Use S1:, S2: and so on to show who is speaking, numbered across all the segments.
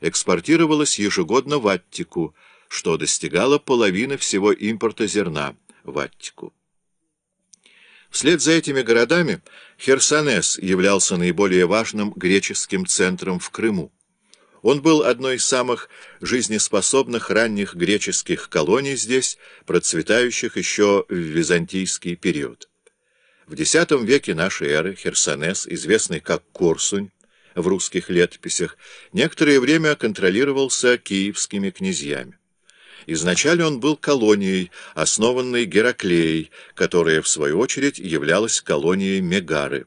S1: экспортировалось ежегодно в Аттику, что достигало половины всего импорта зерна в Аттику. Вслед за этими городами Херсонес являлся наиболее важным греческим центром в Крыму. Он был одной из самых жизнеспособных ранних греческих колоний здесь, процветающих еще в византийский период. В X веке нашей эры Херсонес, известный как Корсунь в русских летописях, некоторое время контролировался киевскими князьями. Изначально он был колонией, основанной Гераклеей, которая, в свою очередь, являлась колонией Мегары.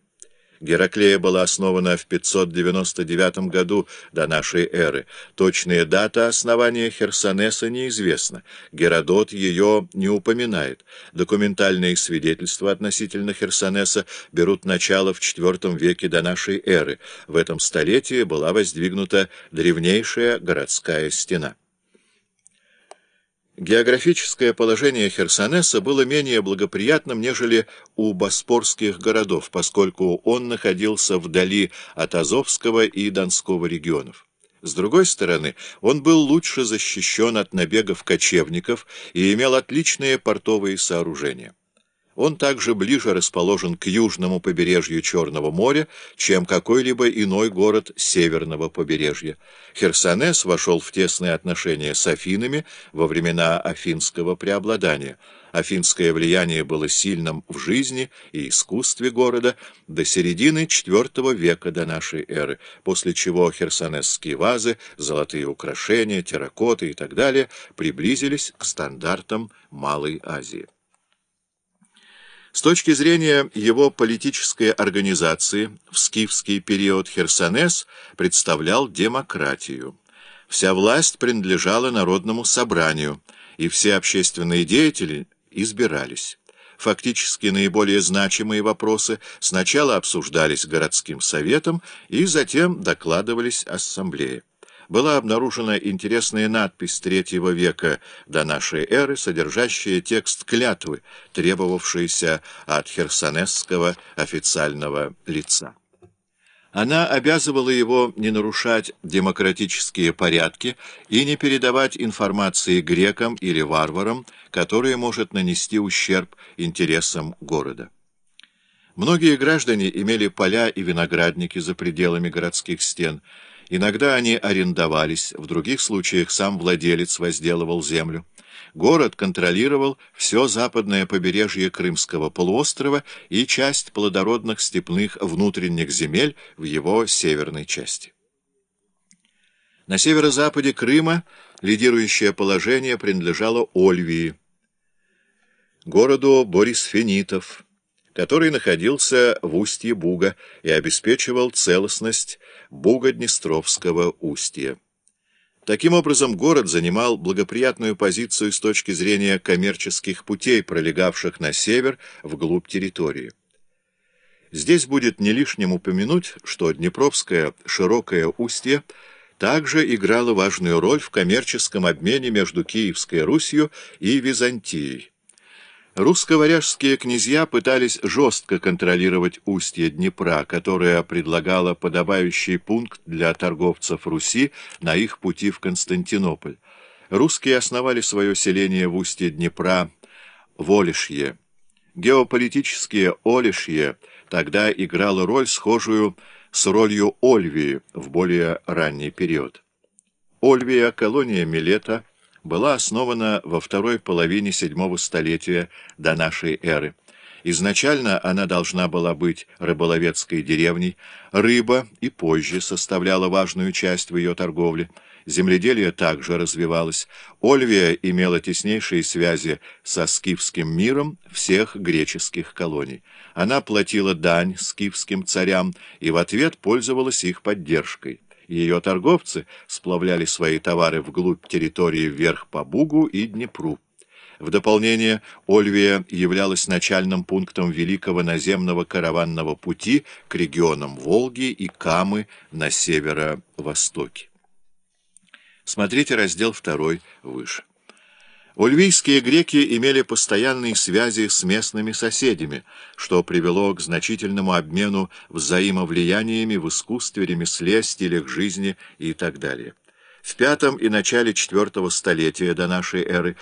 S1: Гераклея была основана в 599 году до нашей эры. Точная дата основания Херсонеса неизвестна. Геродот ее не упоминает. Документальные свидетельства относительно Херсонеса берут начало в IV веке до нашей эры. В этом столетии была воздвигнута древнейшая городская стена. Географическое положение Херсонеса было менее благоприятным, нежели у боспорских городов, поскольку он находился вдали от Азовского и Донского регионов. С другой стороны, он был лучше защищен от набегов кочевников и имел отличные портовые сооружения. Он также ближе расположен к южному побережью Черного моря, чем какой-либо иной город северного побережья. Херсонес вошел в тесные отношения с Афинами во времена афинского преобладания. Афинское влияние было сильным в жизни и искусстве города до середины IV века до нашей эры, после чего херсонесские вазы, золотые украшения, терракоты и так далее приблизились к стандартам Малой Азии. С точки зрения его политической организации, в скифский период Херсонес представлял демократию. Вся власть принадлежала народному собранию, и все общественные деятели избирались. Фактически наиболее значимые вопросы сначала обсуждались городским советом и затем докладывались ассамблее была обнаружена интересная надпись третьего века до нашей эры, содержащая текст клятвы, требовавшейся от херсонесского официального лица. Она обязывала его не нарушать демократические порядки и не передавать информации грекам или варварам, которая может нанести ущерб интересам города. Многие граждане имели поля и виноградники за пределами городских стен, Иногда они арендовались, в других случаях сам владелец возделывал землю. Город контролировал все западное побережье Крымского полуострова и часть плодородных степных внутренних земель в его северной части. На северо-западе Крыма лидирующее положение принадлежало Ольвии, городу Борисфенитов, который находился в устье Буга и обеспечивал целостность Буго-Днестровского устья. Таким образом, город занимал благоприятную позицию с точки зрения коммерческих путей, пролегавших на север вглубь территории. Здесь будет не лишним упомянуть, что Днепровское широкое устье также играло важную роль в коммерческом обмене между Киевской Русью и Византией. Русско-варяжские князья пытались жестко контролировать устье Днепра, которое предлагало подобающий пункт для торговцев Руси на их пути в Константинополь. Русские основали свое селение в устье Днепра в Олешье. Геополитические Олешье тогда играло роль, схожую с ролью Ольвии в более ранний период. Ольвия, колония Милета, была основана во второй половине седьмого столетия до нашей эры. Изначально она должна была быть рыболовецкой деревней, рыба и позже составляла важную часть в ее торговле. Земледелие также развивалось. Ольвия имела теснейшие связи со скифским миром всех греческих колоний. Она платила дань скифским царям и в ответ пользовалась их поддержкой. Ее торговцы сплавляли свои товары вглубь территории вверх по Бугу и Днепру. В дополнение, Ольвия являлась начальным пунктом великого наземного караванного пути к регионам Волги и Камы на северо-востоке. Смотрите раздел 2 выше. Ульвийские греки имели постоянные связи с местными соседями, что привело к значительному обмену взаимовлияниями в искусстве, ремесле, стилях жизни и так далее. В V и начале IV столетия до нашей эры